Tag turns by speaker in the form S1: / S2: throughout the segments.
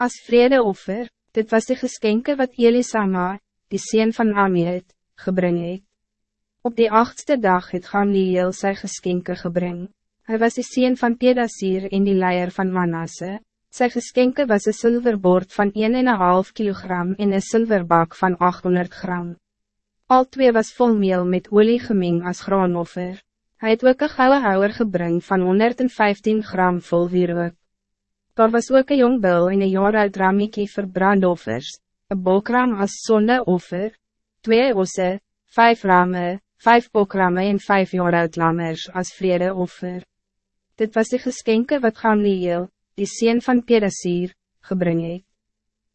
S1: As vredeoffer, dit was de geschenke wat Elisama, die sien van Amiet, gebring het. Op die achtste dag het Gamliel sy geschenke gebring. Hij was de sien van Pedasir in die leier van Manasse. Sy geschenke was een zilverbord van 1,5 kilogram en een zilverbak van 800 gram. Al twee was vol meel met olie gemeng als graanoffer. Hij het ook een gouden houwer gebring van 115 gram vol wierook. Daar was ook een jong bil en een jaar uit ramiekie vir brandoffers, een bokram als zonneoffer, twee osse, vijf ramen, vijf bokramme en vijf jaar uit lammers als vredeoffer. Dit was de geschenke wat Gamliel, die sien van Pedasier, gebring het.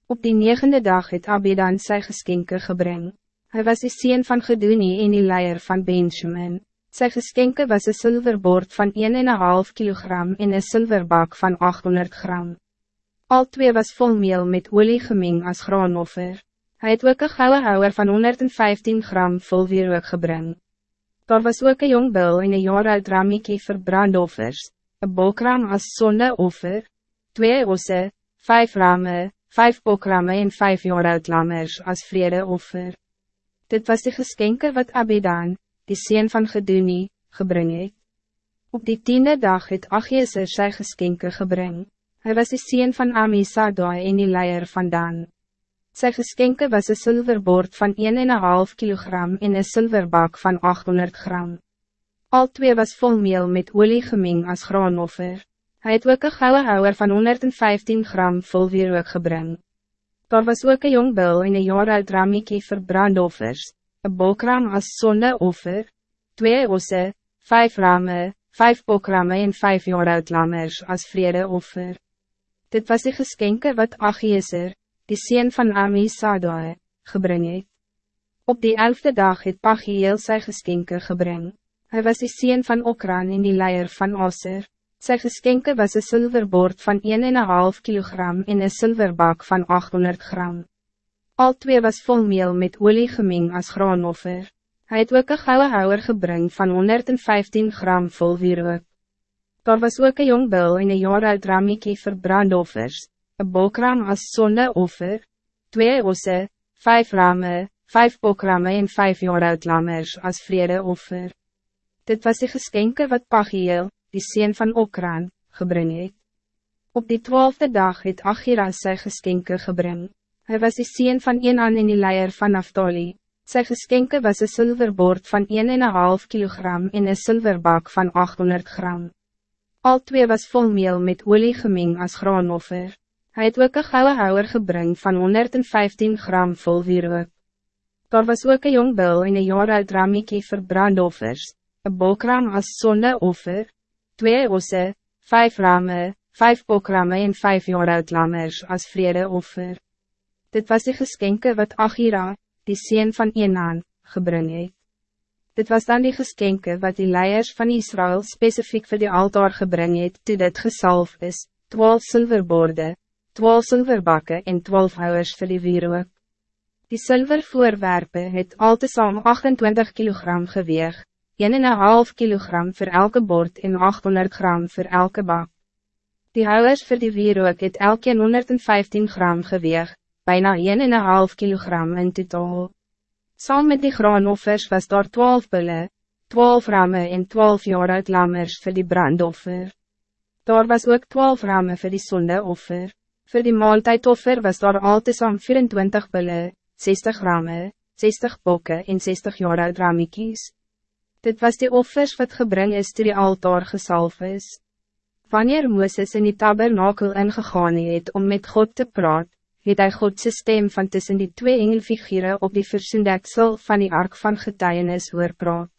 S1: Op die negende dag het Abidan sy geskenke gebring. Hij was die sien van Gedoenie en die leier van Benjamin. Sy geskenke was een zilverbord van 1,5 kilogram en een zilverbak van 800 gram. Al twee was vol meel met olie gemeng als graanoffer. Hij het ook een gouden houwer van 115 gram vol wierook gebring. Daar was ook een jong bil en een jaar uit ramiekie vir brandoffers, een bokram als zonneoffer, twee osse, vijf ramen, vijf bokramme en vijf jaar uit lammers als vredeoffer. Dit was de geschenke wat Abidan, die sien van Gedoenie, gebring het. Op die tiende dag het Achieser sy geskenke gebring. Hij was die sien van Amisadai en die leier van Dan. Sy geskenke was een zilverbord van 1,5 kilogram en een zilverbak van 800 gram. Al twee was vol meel met olie gemeng als graanoffer. Hij het ook een gouden houwer van 115 gram vol wierook gebring. Daar was ook een jong bil en een jaar uit ramiekie vir brandoffers, een bokram als zonneoffer, twee osse, vijf ramen, vijf bokramme en vijf jaar uit lammers als vredeoffer. Dit was de geschenke wat Achieser, die sien van Ami Sadai, gebring het. Op die elfde dag het Pachiel sy geskenke gebring. Hij was die sien van Okran en die leier van Aser. Sy geskenke was een zilverbord van 1,5 kilogram en een zilverbak van 800 gram. Al twee was vol meel met olie gemeng als graanoffer. Hij het ook een gouden houwer gebring van 115 gram vol wierook. Daar was ook een jong bil en een jaar uit ramiekie vir brandoffers, een bokram als zonneoffer, twee osse, vijf ramen, vijf bokramme en vijf jaar uit lammers als vredeoffer. Dit was de geschenke wat Pachiel, die sien van Okran, gebring het. Op die twaalfde dag het Achira sy geskenke gebring. Hij was die sien van Enan en die leier van Naftali. Sy geskenke was een zilverbord van 1,5 kilogram en een zilverbak van 800 gram. Al twee was vol meel met olie gemeng als graanoffer. Hij het ook een gouden houwer gebring van 115 gram vol wierook. Daar was ook een jong bil en een jaar uit ramiekie vir brandoffers, een bokram als zonneoffer, twee osse, vijf ramen, vijf bokramme en vijf jaar uit lammers als vredeoffer. Dit was de geschenke wat Achira, die sien van Enan, gebring het. Dit was dan die geschenke wat die leiers van Israël specifiek voor die altaar gebring het, toe dit gesalf is, twaalf zilverborden, twaalf zilverbakken en twaalf houwers vir die wierook. Die zilvervoorwerpen het al te saam 28 kilogram geweeg, 1,5 kilogram voor elke bord en 800 gram voor elke bak. Die houwers voor die wierook het elkeen 115 gram geweeg, bijna 1,5 kilogram in totaal. Saam met die graanoffers was daar 12 bulle, 12 ramme en 12 jaar uit lammers voor die brandoffer. Daar was ook 12 ramme voor die zondeoffer. Voor die maaltijdoffer was daar altesaam 24 bulle, 60 ramme, 60 bokken en 60 jaar uit ramiekies. Dit was die offers wat gebring is toe die altaar gesalf is. Wanneer Mooses in die tabernakel ingegaan het om met God te praat, het hy Godse stem van tussen die twee engelfigure op die versoendeksel van die ark van getuienis hoor praat.